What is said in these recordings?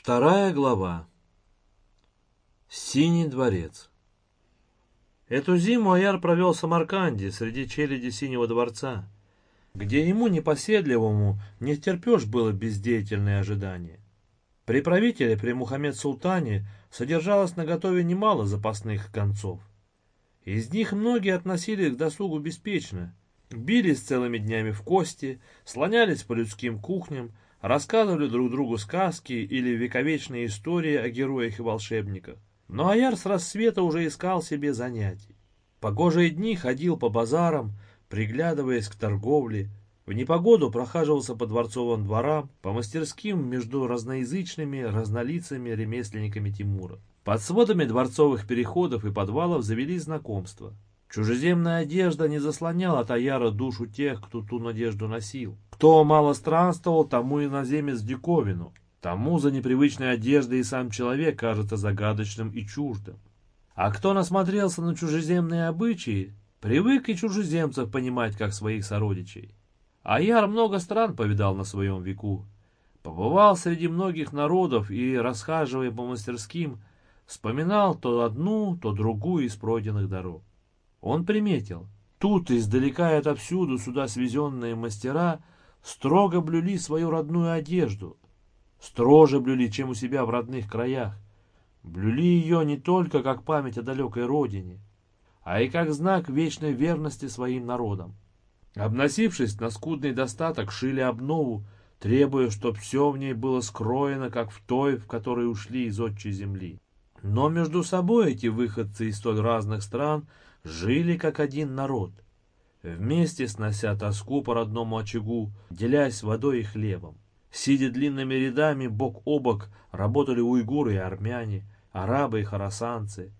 Вторая глава. Синий дворец. Эту зиму Аяр провел в Самарканде, среди челяди Синего дворца, где ему, непоседливому, не терпешь было бездеятельное ожидание. При правителе, при Мухаммед Султане, содержалось на готове немало запасных концов. Из них многие относились к досугу беспечно, бились целыми днями в кости, слонялись по людским кухням, рассказывали друг другу сказки или вековечные истории о героях и волшебниках. Но Аяр с рассвета уже искал себе занятий. Погожие дни ходил по базарам, приглядываясь к торговле, в непогоду прохаживался по дворцовым дворам, по мастерским между разноязычными, разнолицами ремесленниками Тимура. Под сводами дворцовых переходов и подвалов завелись знакомства. Чужеземная одежда не заслоняла от Аяра душу тех, кто ту надежду носил. Кто мало странствовал, тому иноземец диковину. Тому за непривычной одеждой и сам человек кажется загадочным и чуждым. А кто насмотрелся на чужеземные обычаи, привык и чужеземцев понимать как своих сородичей. Аяр много стран повидал на своем веку. Побывал среди многих народов и, расхаживая по мастерским, вспоминал то одну, то другую из пройденных дорог. Он приметил, тут издалека и отовсюду сюда свезенные мастера строго блюли свою родную одежду, строже блюли, чем у себя в родных краях. Блюли ее не только как память о далекой родине, а и как знак вечной верности своим народам. Обносившись на скудный достаток, шили обнову, требуя, чтоб все в ней было скроено, как в той, в которой ушли из отчей земли. Но между собой эти выходцы из столь разных стран – жили как один народ, вместе снося тоску по родному очагу, делясь водой и хлебом. Сидя длинными рядами, бок о бок, работали уйгуры и армяне, арабы и хоросанцы,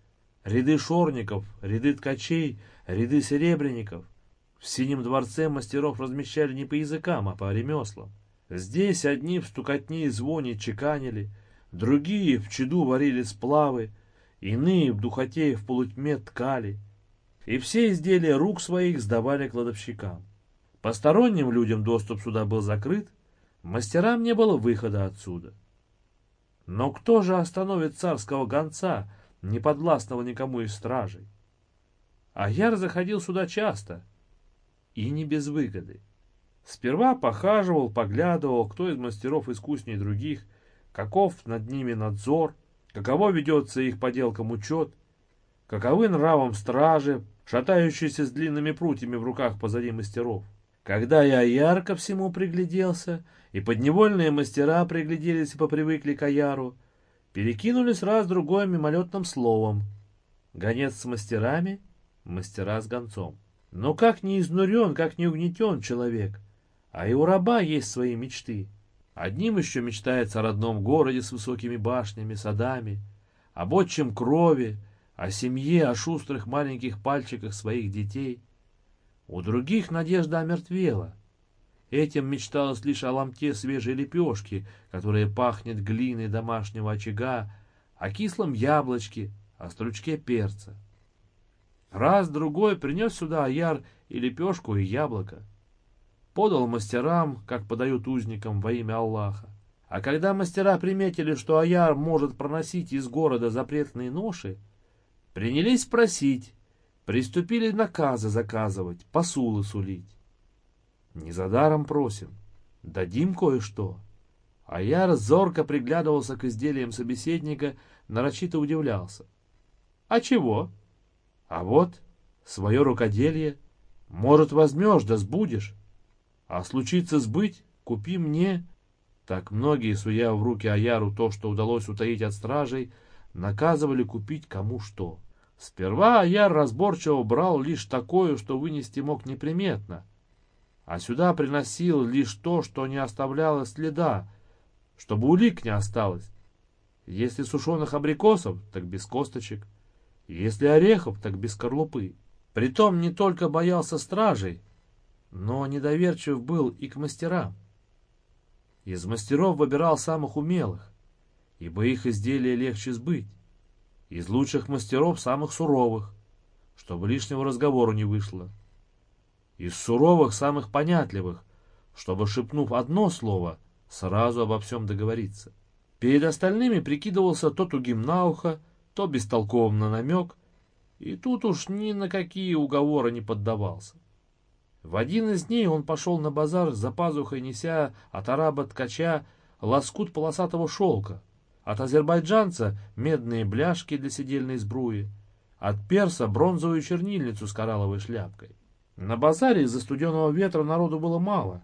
ряды шорников, ряды ткачей, ряды серебряников. В синем дворце мастеров размещали не по языкам, а по ремеслам. Здесь одни в стукотне и звоне чеканили, другие в чаду варили сплавы, иные в духоте и в полутьме ткали и все изделия рук своих сдавали кладовщикам. Посторонним людям доступ сюда был закрыт, мастерам не было выхода отсюда. Но кто же остановит царского гонца, не подвластного никому из стражей? А Яр заходил сюда часто, и не без выгоды. Сперва похаживал, поглядывал, кто из мастеров искуснее других, каков над ними надзор, каково ведется их поделкам учет, каковы нравом стражи, шатающийся с длинными прутьями в руках позади мастеров. Когда я ярко всему пригляделся, и подневольные мастера пригляделись и попривыкли к Аяру, перекинулись раз другое мимолетным словом. Гонец с мастерами, мастера с гонцом. Но как не изнурен, как не угнетен человек, а и у раба есть свои мечты. Одним еще мечтается о родном городе с высокими башнями, садами, об отчим крови, о семье, о шустрых маленьких пальчиках своих детей. У других надежда омертвела. Этим мечталось лишь о ломте свежей лепешки, которая пахнет глиной домашнего очага, о кислом яблочке, о стручке перца. Раз-другой принес сюда аяр и лепешку, и яблоко. Подал мастерам, как подают узникам во имя Аллаха. А когда мастера приметили, что аяр может проносить из города запретные ноши, Принялись просить, приступили наказы заказывать, посулы сулить. Не за даром просим, дадим кое-что. А я зорко приглядывался к изделиям собеседника, нарочито удивлялся. А чего? А вот, свое рукоделье, может, возьмешь да сбудешь. А случится сбыть, купи мне. Так многие, суя в руки Аяру то, что удалось утаить от стражей, наказывали купить кому что. Сперва я разборчиво брал лишь такое, что вынести мог неприметно, а сюда приносил лишь то, что не оставляло следа, чтобы улик не осталось. Если сушеных абрикосов, так без косточек, если орехов, так без скорлупы. Притом не только боялся стражей, но недоверчив был и к мастерам. Из мастеров выбирал самых умелых, ибо их изделия легче сбыть из лучших мастеров самых суровых, чтобы лишнего разговора не вышло. Из суровых самых понятливых, чтобы, шепнув одно слово, сразу обо всем договориться. Перед остальными прикидывался то тугим на ухо, то бестолковым на намек, и тут уж ни на какие уговоры не поддавался. В один из дней он пошел на базар за пазухой, неся от араба-ткача лоскут полосатого шелка, от азербайджанца медные бляшки для сидельной сбруи, от перса бронзовую чернильницу с коралловой шляпкой. На базаре из-за студеного ветра народу было мало.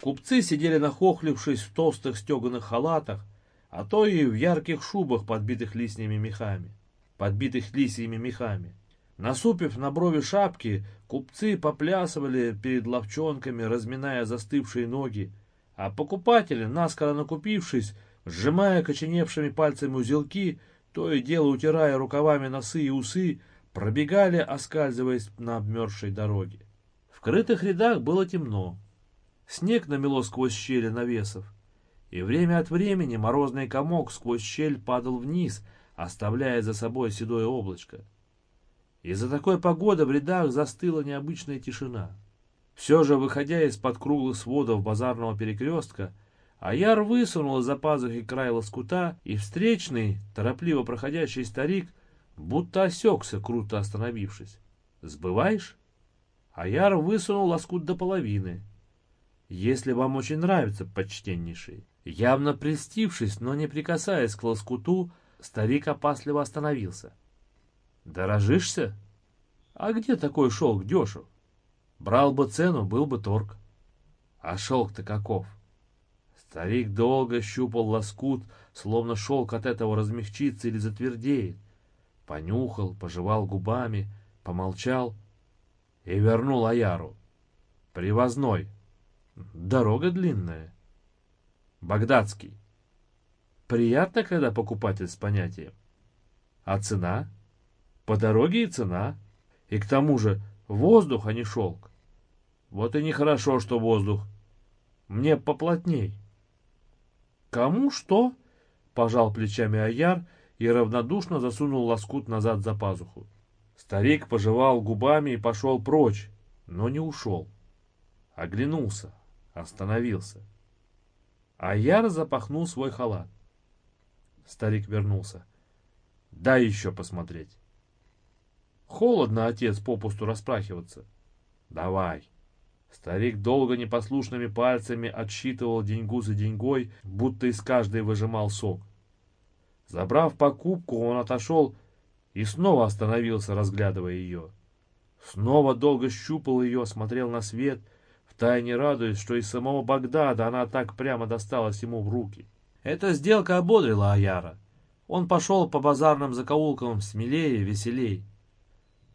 Купцы сидели нахохлившись в толстых стеганых халатах, а то и в ярких шубах, подбитых лисьими мехами. Подбитых лисьими мехами. Насупив на брови шапки, купцы поплясывали перед ловчонками, разминая застывшие ноги, а покупатели, наскоро накупившись, сжимая коченевшими пальцами узелки, то и дело утирая рукавами носы и усы, пробегали, оскальзываясь на обмерзшей дороге. В крытых рядах было темно. Снег намело сквозь щели навесов, и время от времени морозный комок сквозь щель падал вниз, оставляя за собой седое облачко. Из-за такой погоды в рядах застыла необычная тишина. Все же, выходя из-под круглых сводов базарного перекрестка, Аяр высунул из-за пазухи край лоскута, и встречный, торопливо проходящий старик, будто осекся, круто остановившись. «Сбываешь?» Аяр высунул лоскут до половины. «Если вам очень нравится, почтеннейший». Явно прельстившись, но не прикасаясь к лоскуту, старик опасливо остановился. «Дорожишься? А где такой шелк дешев? Брал бы цену, был бы торг. А шелк-то каков?» Старик долго щупал лоскут, словно шелк от этого размягчится или затвердеет. Понюхал, пожевал губами, помолчал и вернул Аяру. Привозной. Дорога длинная. Багдадский. Приятно, когда покупатель с понятием. А цена? По дороге и цена. И к тому же воздух, а не шелк. Вот и нехорошо, что воздух. Мне поплотней. «Кому что?» — пожал плечами Аяр и равнодушно засунул лоскут назад за пазуху. Старик пожевал губами и пошел прочь, но не ушел. Оглянулся, остановился. Аяр запахнул свой халат. Старик вернулся. «Дай еще посмотреть». «Холодно, отец, попусту распрахиваться». «Давай». Старик долго непослушными пальцами отсчитывал деньгу за деньгой, будто из каждой выжимал сок. Забрав покупку, он отошел и снова остановился, разглядывая ее. Снова долго щупал ее, смотрел на свет, втайне радуясь, что из самого Багдада она так прямо досталась ему в руки. Эта сделка ободрила Аяра. Он пошел по базарным закоулкам смелее, веселей.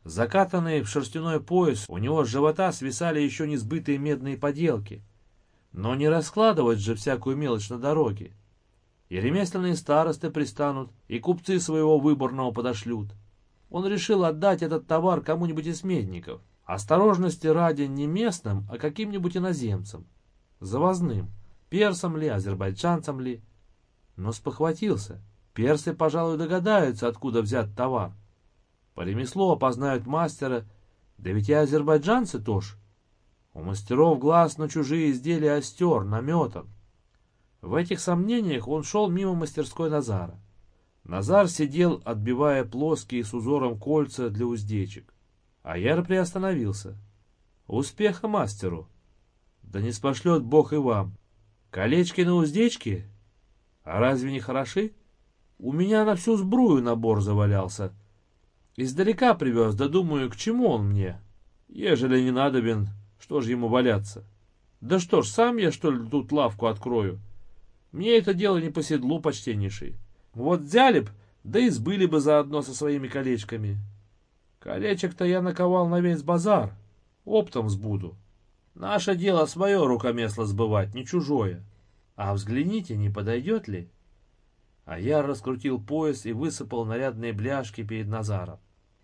Закатанный в шерстяной пояс, у него с живота свисали еще не сбытые медные поделки. Но не раскладывать же всякую мелочь на дороге. И ремесленные старосты пристанут, и купцы своего выборного подошлют. Он решил отдать этот товар кому-нибудь из медников. Осторожности ради не местным, а каким-нибудь иноземцам. Завозным. Персам ли, азербайджанцам ли. Но спохватился. Персы, пожалуй, догадаются, откуда взят товар. По ремеслу опознают мастера, да ведь и азербайджанцы тоже. У мастеров глаз на чужие изделия остер, наметан. В этих сомнениях он шел мимо мастерской Назара. Назар сидел, отбивая плоские с узором кольца для уздечек. А Яр приостановился. Успеха мастеру! Да не спошлет Бог и вам. Колечки на уздечке? А разве не хороши? У меня на всю сбрую набор завалялся. Издалека привез, да думаю, к чему он мне? Ежели не надобен, что же ему валяться? Да что ж, сам я, что ли, тут лавку открою? Мне это дело не по седлу, почтеннейший. Вот взяли б, да и сбыли бы заодно со своими колечками. Колечек-то я наковал на весь базар, оптом сбуду. Наше дело свое рукомесло сбывать, не чужое. А взгляните, не подойдет ли? А я раскрутил пояс и высыпал нарядные бляшки перед Назаром.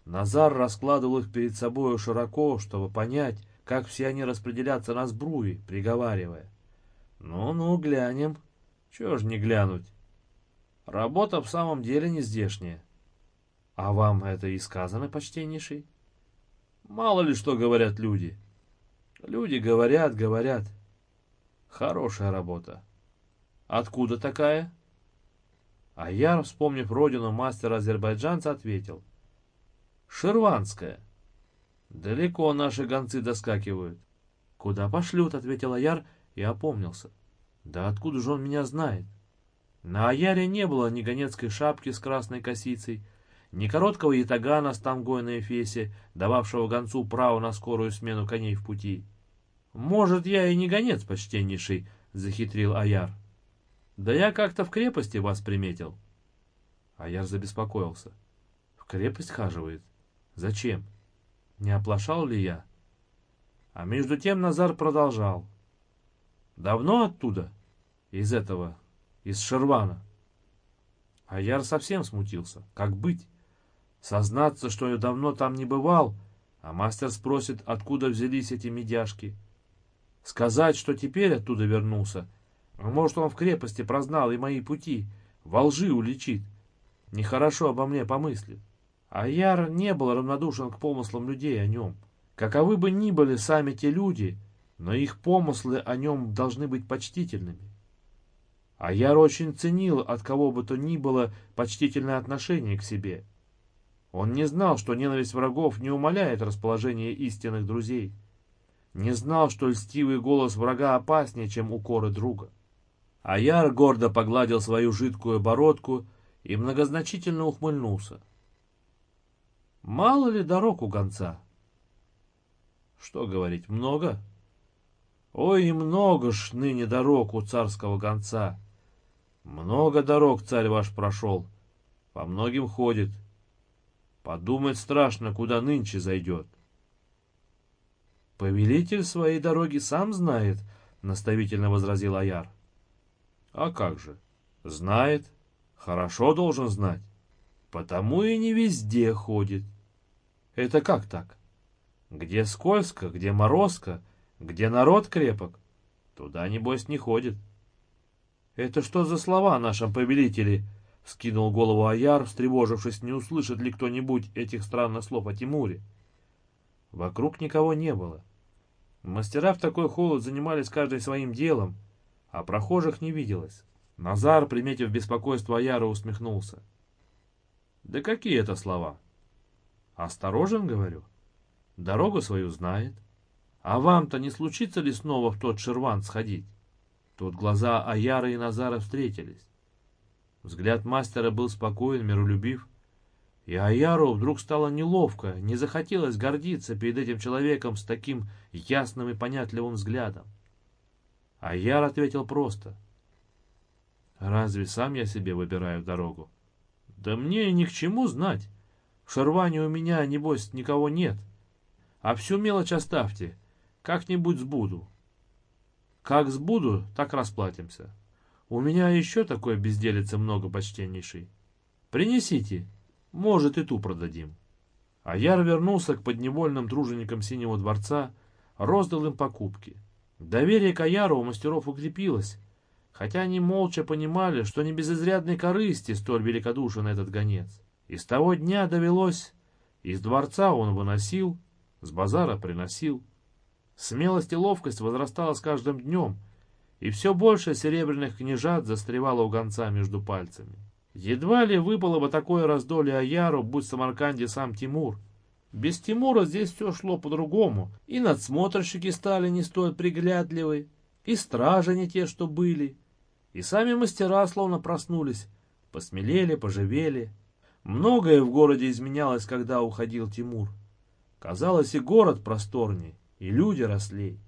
Назар раскладывал их перед собою широко, чтобы понять, как все они распределятся на сбруи, приговаривая. «Ну-ну, глянем. Чего ж не глянуть? Работа в самом деле не здешняя. А вам это и сказано, почтеннейший? Мало ли что говорят люди. Люди говорят, говорят. Хорошая работа. Откуда такая? А Яр, вспомнив родину мастера-азербайджанца, ответил. «Ширванская. Далеко наши гонцы доскакивают». «Куда пошлют?» — ответил Аяр и опомнился. «Да откуда же он меня знает?» На Аяре не было ни гонецкой шапки с красной косицей, ни короткого ятагана с тамгой на эфесе, дававшего гонцу право на скорую смену коней в пути. «Может, я и не гонец, почтеннейший», — захитрил Аяр. «Да я как-то в крепости вас приметил». Аяр забеспокоился. «В крепость хаживает? Зачем? Не оплошал ли я?» А между тем Назар продолжал. «Давно оттуда? Из этого, из Шервана?» Аяр совсем смутился. Как быть? Сознаться, что я давно там не бывал, а мастер спросит, откуда взялись эти медяшки. Сказать, что теперь оттуда вернулся, а может, он в крепости прознал и мои пути, во лжи уличит. Нехорошо обо мне помыслит. А Яр не был равнодушен к помыслам людей о нем. Каковы бы ни были сами те люди, но их помыслы о нем должны быть почтительными. А Яр очень ценил от кого бы то ни было почтительное отношение к себе. Он не знал, что ненависть врагов не умаляет расположение истинных друзей. Не знал, что льстивый голос врага опаснее, чем укоры друга. Аяр гордо погладил свою жидкую бородку и многозначительно ухмыльнулся. Мало ли дорог у гонца? Что говорить, много? Ой, и много ж ныне дорог у царского гонца. Много дорог царь ваш прошел, по многим ходит. Подумать страшно, куда нынче зайдет. Повелитель своей дороги сам знает, наставительно возразил Аяр. А как же? Знает. Хорошо должен знать. Потому и не везде ходит. Это как так? Где скользко, где морозко, где народ крепок, туда, небось, не ходит. Это что за слова о нашем повелителе? Скинул голову Аяр, встревожившись, не услышит ли кто-нибудь этих странных слов о Тимуре. Вокруг никого не было. Мастера в такой холод занимались каждый своим делом, а прохожих не виделось. Назар, приметив беспокойство Аяра, усмехнулся. «Да какие это слова?» «Осторожен, говорю. Дорогу свою знает. А вам-то не случится ли снова в тот шерван сходить?» Тут глаза Аяра и Назара встретились. Взгляд мастера был спокоен, миролюбив. И Аяру вдруг стало неловко, не захотелось гордиться перед этим человеком с таким ясным и понятливым взглядом. А Яр ответил просто. «Разве сам я себе выбираю дорогу?» «Да мне ни к чему знать. В Шарване у меня, небось, никого нет. А всю мелочь оставьте, как-нибудь сбуду». «Как сбуду, так расплатимся. У меня еще такое безделица много, почтеннейший. Принесите, может, и ту продадим». А Яр вернулся к подневольным труженикам Синего дворца, роздал им покупки. Доверие к Аяру у мастеров укрепилось, хотя они молча понимали, что не без изрядной корысти столь великодушен этот гонец. И с того дня довелось, из дворца он выносил, с базара приносил. Смелость и ловкость возрастала с каждым днем, и все больше серебряных княжат застревало у гонца между пальцами. Едва ли выпало бы такое раздолье Аяру, будь Самарканде сам Тимур, без Тимура здесь все шло по-другому. И надсмотрщики стали не столь приглядливы, и стражи не те, что были. И сами мастера словно проснулись, посмелели, поживели. Многое в городе изменялось, когда уходил Тимур. Казалось, и город просторней, и люди росли.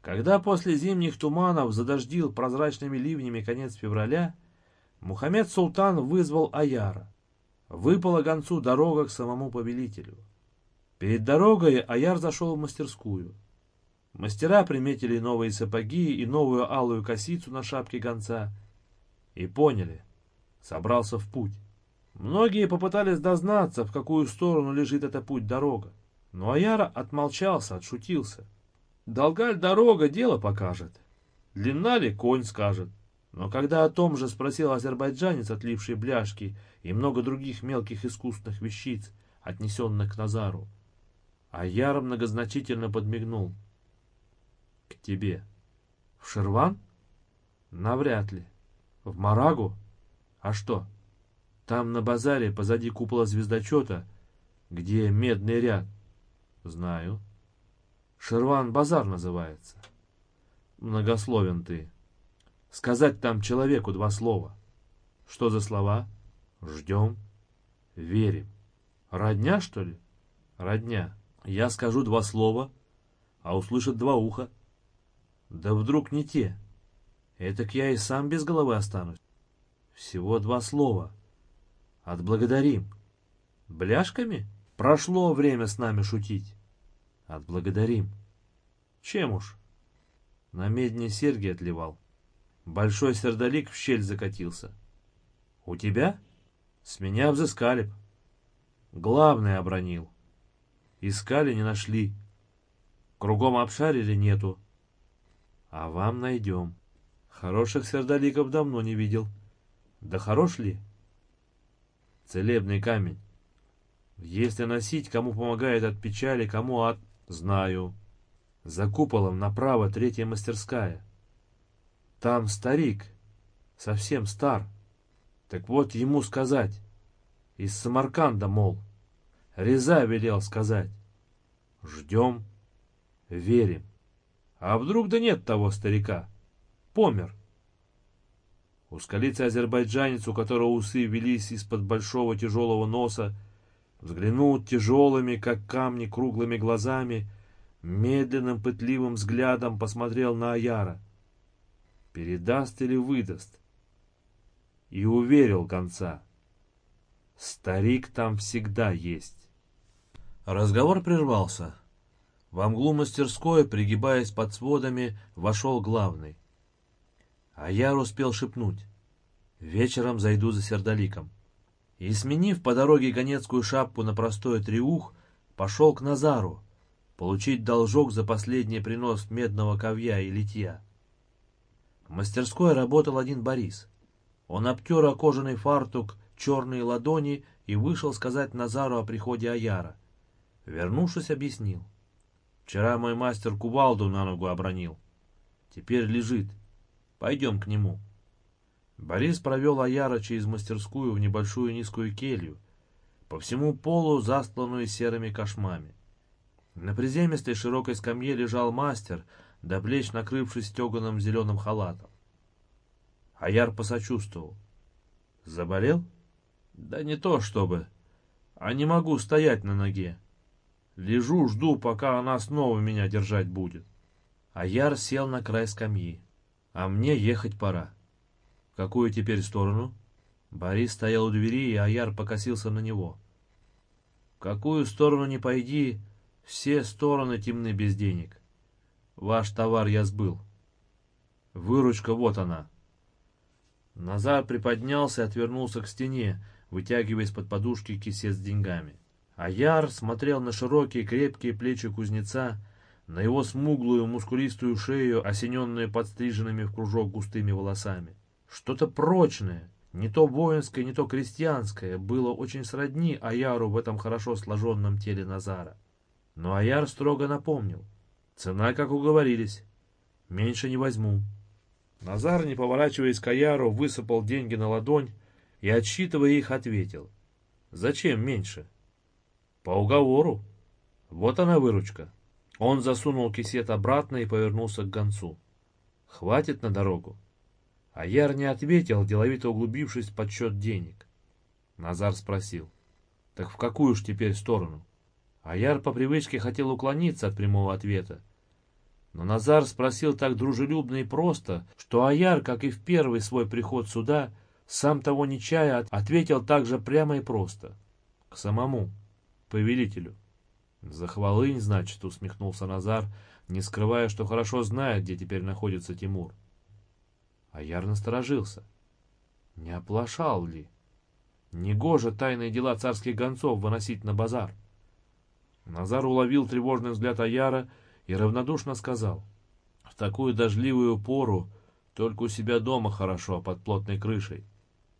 Когда после зимних туманов задождил прозрачными ливнями конец февраля, Мухаммед Султан вызвал Аяра. Выпала гонцу дорога к самому повелителю. Перед дорогой Аяр зашел в мастерскую. Мастера приметили новые сапоги и новую алую косицу на шапке гонца. И поняли. Собрался в путь. Многие попытались дознаться, в какую сторону лежит эта путь-дорога. Но Аяр отмолчался, отшутился. Долга ли дорога, дело покажет. Длинна ли, конь скажет. Но когда о том же спросил азербайджанец, отливший бляшки и много других мелких искусственных вещиц, отнесенных к Назару, а Яр многозначительно подмигнул. «К тебе. В Шерван? Навряд ли. В Марагу? А что? Там на базаре позади купола звездочета, где медный ряд. Знаю. Шерван базар называется. Многословен ты. Сказать там человеку два слова. Что за слова? Ждем. Верим. Родня, что ли? Родня. Я скажу два слова, а услышат два уха. Да вдруг не те. Этак я и сам без головы останусь. Всего два слова. Отблагодарим. Бляшками? Прошло время с нами шутить. Отблагодарим. Чем уж? На медне серьги отливал. Большой сердолик в щель закатился. У тебя? С меня взыскали б. Главное обронил. Искали, не нашли. Кругом обшарили, нету. А вам найдем. Хороших сердоликов давно не видел. Да хорош ли? Целебный камень. Если носить, кому помогает от печали, кому от... Знаю. За куполом направо третья мастерская. Там старик, совсем стар. Так вот ему сказать. Из Самарканда, мол. Реза велел сказать. Ждем, верим. А вдруг да нет того старика? Помер. Ускалится азербайджанец, у которого усы велись из-под большого тяжелого носа, взглянул тяжелыми, как камни, круглыми глазами, медленным пытливым взглядом посмотрел на Аяра. Передаст или выдаст? И уверил конца. Старик там всегда есть. Разговор прервался. Во мглу мастерской, пригибаясь под сводами, вошел главный. А я успел шепнуть. Вечером зайду за сердоликом. И, сменив по дороге гонецкую шапку на простое триух, пошел к Назару, получить должок за последний принос медного ковья и литья. В мастерской работал один Борис. Он обтер о кожаный фартук черные ладони и вышел сказать Назару о приходе Аяра. Вернувшись, объяснил. Вчера мой мастер кувалду на ногу обронил. Теперь лежит. Пойдем к нему. Борис провел Аяра через мастерскую в небольшую низкую келью, по всему полу застланную серыми кошмами. На приземистой широкой скамье лежал мастер, до плеч накрывшись стеганым зеленым халатом. Аяр посочувствовал. Заболел? Да не то чтобы. А не могу стоять на ноге. Лежу, жду, пока она снова меня держать будет. Аяр сел на край скамьи. А мне ехать пора. В какую теперь сторону? Борис стоял у двери, и Аяр покосился на него. В какую сторону не пойди, все стороны темны без денег. Ваш товар я сбыл. Выручка вот она. Назар приподнялся и отвернулся к стене, вытягивая из-под подушки кисет с деньгами. Аяр смотрел на широкие крепкие плечи кузнеца, на его смуглую, мускулистую шею, осененную подстриженными в кружок густыми волосами. Что-то прочное, не то воинское, не то крестьянское, было очень сродни Аяру в этом хорошо сложенном теле Назара. Но Аяр строго напомнил. Цена, как уговорились. Меньше не возьму. Назар, не поворачиваясь к Аяру, высыпал деньги на ладонь и, отсчитывая их, ответил. Зачем меньше? По уговору. Вот она выручка. Он засунул кисет обратно и повернулся к гонцу. «Хватит на дорогу?» Аяр не ответил, деловито углубившись в подсчет денег. Назар спросил. «Так в какую ж теперь сторону?» Аяр по привычке хотел уклониться от прямого ответа. Но Назар спросил так дружелюбно и просто, что Аяр, как и в первый свой приход сюда, сам того не чая, ответил так же прямо и просто. К самому повелителю. «За хвалынь, значит», — усмехнулся Назар, не скрывая, что хорошо знает, где теперь находится Тимур. А Яр насторожился. Не оплошал ли? Негоже тайные дела царских гонцов выносить на базар. Назар уловил тревожный взгляд Аяра и равнодушно сказал. В такую дождливую пору только у себя дома хорошо, под плотной крышей.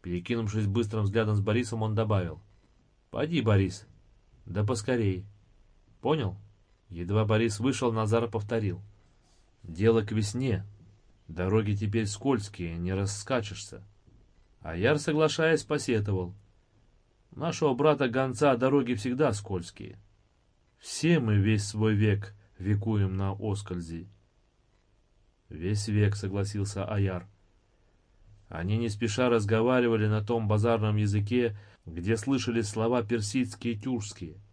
Перекинувшись быстрым взглядом с Борисом, он добавил. «Поди, Борис, да поскорей». Понял? Едва Борис вышел, Назар повторил. Дело к весне. Дороги теперь скользкие, не раскачешься. А Яр, соглашаясь, посетовал. Нашего брата-гонца дороги всегда скользкие. Все мы весь свой век векуем на оскользи. Весь век, согласился Аяр. Они не спеша разговаривали на том базарном языке, где слышались слова персидские и тюркские.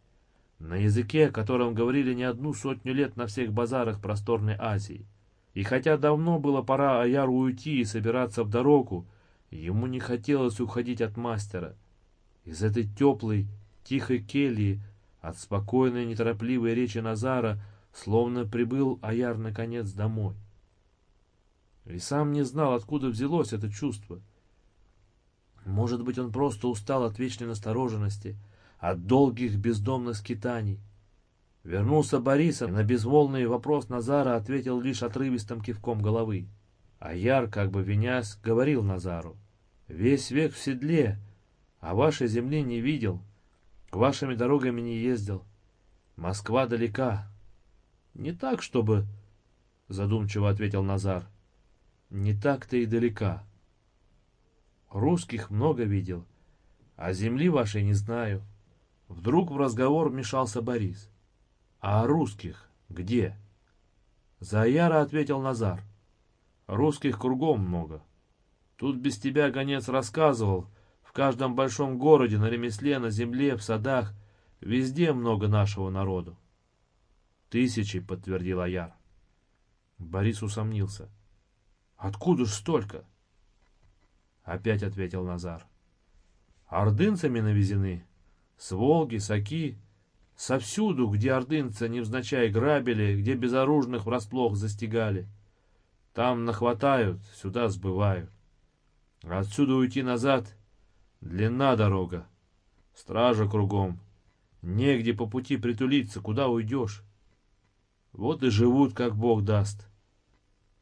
На языке, о котором говорили не одну сотню лет на всех базарах просторной Азии. И хотя давно было пора Аяру уйти и собираться в дорогу, ему не хотелось уходить от мастера. Из этой теплой, тихой кельи, от спокойной, неторопливой речи Назара, словно прибыл Аяр наконец домой. И сам не знал, откуда взялось это чувство. Может быть, он просто устал от вечной настороженности, от долгих бездомных скитаний. Вернулся Борисов, и на безмолвный вопрос Назара ответил лишь отрывистым кивком головы. А Яр, как бы винясь, говорил Назару. «Весь век в седле, а вашей земли не видел, к вашими дорогами не ездил. Москва далека». «Не так, чтобы...» — задумчиво ответил Назар. «Не так-то и далека. Русских много видел, а земли вашей не знаю». Вдруг в разговор вмешался Борис. «А русских где?» За Яра ответил Назар. «Русских кругом много. Тут без тебя гонец рассказывал, в каждом большом городе, на ремесле, на земле, в садах, везде много нашего народу». «Тысячи», — подтвердил Аяр. Борис усомнился. «Откуда ж столько?» Опять ответил Назар. «Ордынцами навезены, с Волги, с Оки, Совсюду, где ордынцы невзначай грабили, где безоружных врасплох застигали. Там нахватают, сюда сбывают. Отсюда уйти назад — длина дорога. Стража кругом. Негде по пути притулиться, куда уйдешь. Вот и живут, как Бог даст.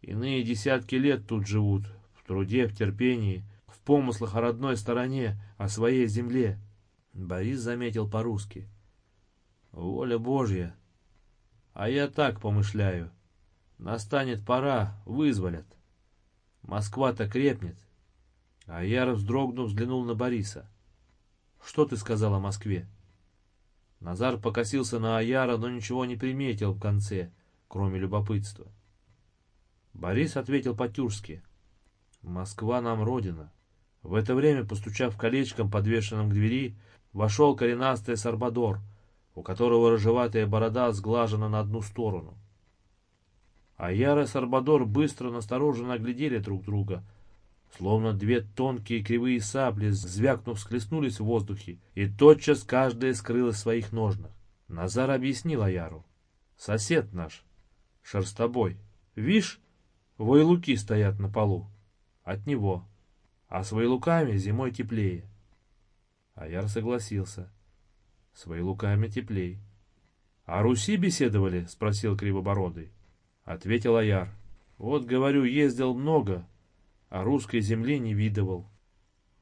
Иные десятки лет тут живут, в труде, в терпении, в помыслах о родной стороне, о своей земле. Борис заметил по-русски — Воля Божья. А я так помышляю. Настанет пора, вызволят. Москва-то крепнет. А я, вздрогнув, взглянул на Бориса. Что ты сказал о Москве? Назар покосился на Аяра, но ничего не приметил в конце, кроме любопытства. Борис ответил по-тюркски. «Москва нам родина». В это время, постучав колечком, подвешенным к двери, вошел коренастый Сарбадор — у которого рыжеватая борода сглажена на одну сторону. А Яра и Сарбадор быстро настороженно оглядели друг друга, словно две тонкие кривые сабли, звякнув, схлестнулись в воздухе, и тотчас каждая скрылась в своих ножнах. Назар объяснил Аяру. «Сосед наш, шерстобой, вишь, войлуки стоят на полу. От него. А с войлуками зимой теплее». Аяр согласился. Свои луками теплей. — А Руси беседовали? — спросил Кривобородый. Ответил Аяр. — Вот, говорю, ездил много, а русской земли не видывал.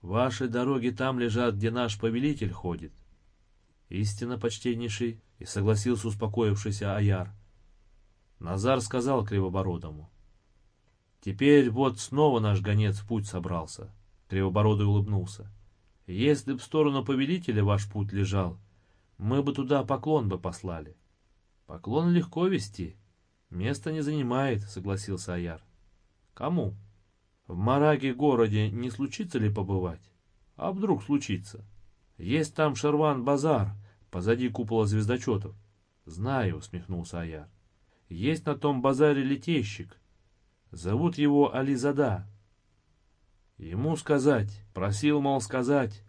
Ваши дороги там лежат, где наш повелитель ходит. Истинно, почтеннейший, и согласился успокоившийся Аяр. Назар сказал Кривобородому. Теперь вот снова наш гонец в путь собрался. Кривобородый улыбнулся. Если б в сторону повелителя ваш путь лежал, мы бы туда поклон бы послали. Поклон легко вести. Место не занимает, согласился Аяр. Кому? В Мараге городе не случится ли побывать? А вдруг случится? Есть там Шерван-базар, позади купола звездочетов. Знаю, усмехнулся Аяр. Есть на том базаре летейщик. Зовут его Ализада. Ему сказать, просил, мол, сказать,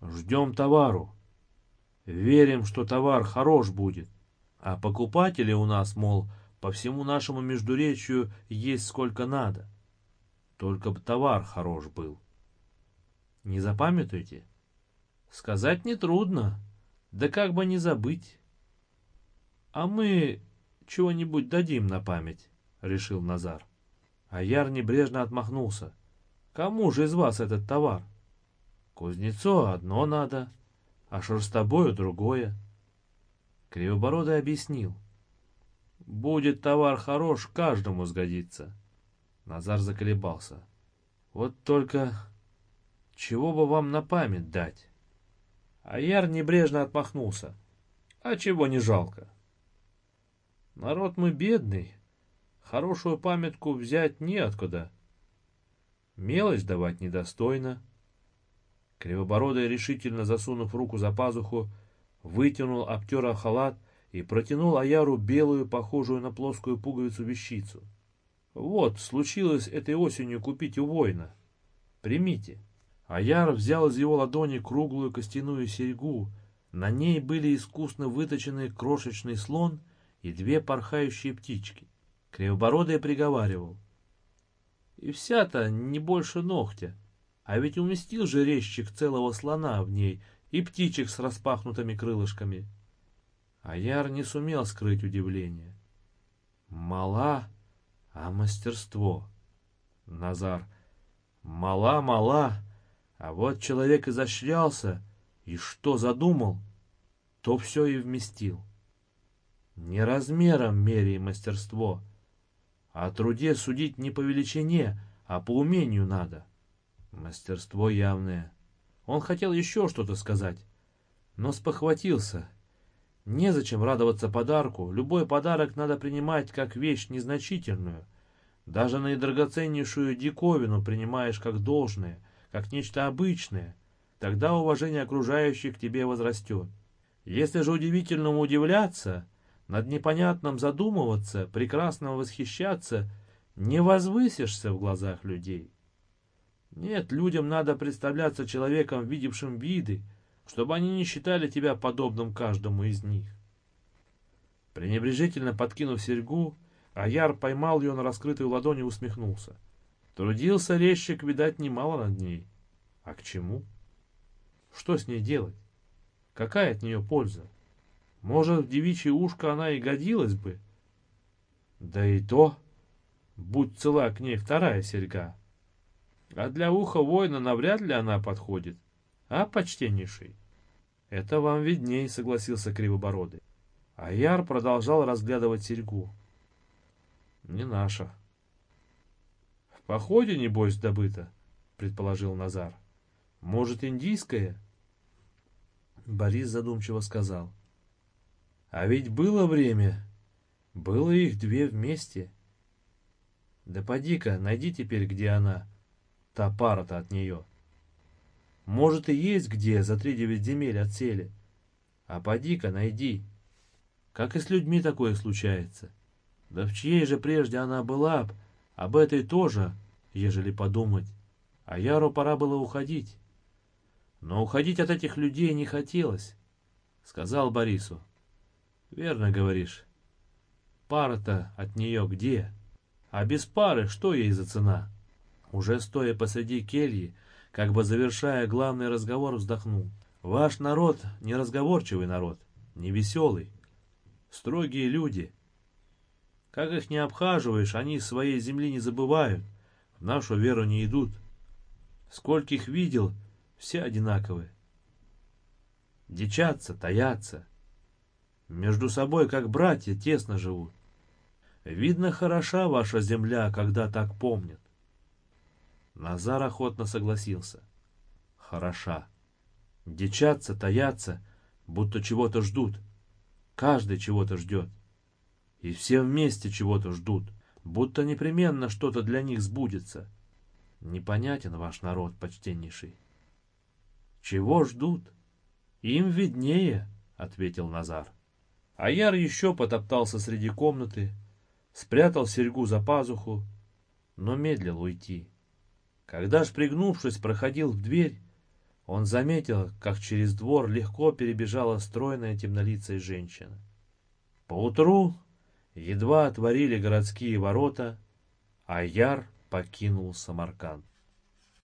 ждем товару. Верим, что товар хорош будет. А покупатели у нас, мол, по всему нашему междуречию есть сколько надо. Только бы товар хорош был. Не запамятуйте? Сказать нетрудно, да как бы не забыть. А мы чего-нибудь дадим на память, решил Назар. А Яр небрежно отмахнулся. Кому же из вас этот товар? Кузнецу одно надо, а шерстобою другое. Кривобородый объяснил. Будет товар хорош, каждому сгодится. Назар заколебался. Вот только чего бы вам на память дать? Аяр небрежно отмахнулся. А чего не жалко? Народ мы бедный, хорошую памятку взять неоткуда. Мелочь давать недостойно. Кривобородый, решительно засунув руку за пазуху, вытянул обтера халат и протянул Аяру белую, похожую на плоскую пуговицу вещицу. Вот, случилось этой осенью купить у воина. Примите. Аяр взял из его ладони круглую костяную серьгу. На ней были искусно выточены крошечный слон и две порхающие птички. Кривобородый приговаривал — и вся-то не больше ногтя. А ведь уместил же резчик целого слона в ней и птичек с распахнутыми крылышками. А Яр не сумел скрыть удивление. Мала, а мастерство. Назар. Мала-мала, а вот человек изощрялся, и что задумал, то все и вместил. Не размером меряй мастерство, о труде судить не по величине, а по умению надо. Мастерство явное. Он хотел еще что-то сказать, но спохватился. Незачем радоваться подарку. Любой подарок надо принимать как вещь незначительную. Даже наидрагоценнейшую диковину принимаешь как должное, как нечто обычное. Тогда уважение окружающих к тебе возрастет. Если же удивительному удивляться — над непонятным задумываться, прекрасным восхищаться, не возвысишься в глазах людей. Нет, людям надо представляться человеком, видевшим виды, чтобы они не считали тебя подобным каждому из них. Пренебрежительно подкинув серьгу, Аяр поймал ее на раскрытую ладонь и усмехнулся. Трудился резчик, видать, немало над ней. А к чему? Что с ней делать? Какая от нее польза? Может, в девичье ушко она и годилась бы. Да и то, будь цела к ней вторая серьга. А для уха воина навряд ли она подходит. А, почтеннейший? Это вам видней, согласился Кривобородый. А Яр продолжал разглядывать серьгу. Не наша. В походе, небось, добыта, предположил Назар. Может, индийская? Борис задумчиво сказал. А ведь было время. Было их две вместе. Да поди-ка, найди теперь, где она. Та пара-то от нее. Может и есть где за три девять земель отсели. А поди-ка, найди. Как и с людьми такое случается. Да в чьей же прежде она была б, об этой тоже, ежели подумать. А Яру пора было уходить. Но уходить от этих людей не хотелось, сказал Борису. Верно говоришь. Пара-то от нее где? А без пары что ей за цена? Уже стоя посреди кельи, как бы завершая главный разговор, вздохнул. Ваш народ неразговорчивый народ, невеселый, строгие люди. Как их не обхаживаешь, они своей земли не забывают, в нашу веру не идут. Скольких видел, все одинаковые. Дичатся, таятся, между собой, как братья, тесно живут. Видно, хороша ваша земля, когда так помнят. Назар охотно согласился. Хороша. Дичатся, таятся, будто чего-то ждут. Каждый чего-то ждет. И все вместе чего-то ждут, будто непременно что-то для них сбудется. Непонятен ваш народ, почтеннейший. Чего ждут? Им виднее, — ответил Назар. Аяр еще потоптался среди комнаты, спрятал серьгу за пазуху, но медлил уйти. Когда ж, пригнувшись, проходил в дверь, он заметил, как через двор легко перебежала стройная темнолицая женщина. Поутру едва отворили городские ворота, а Яр покинул Самарканд.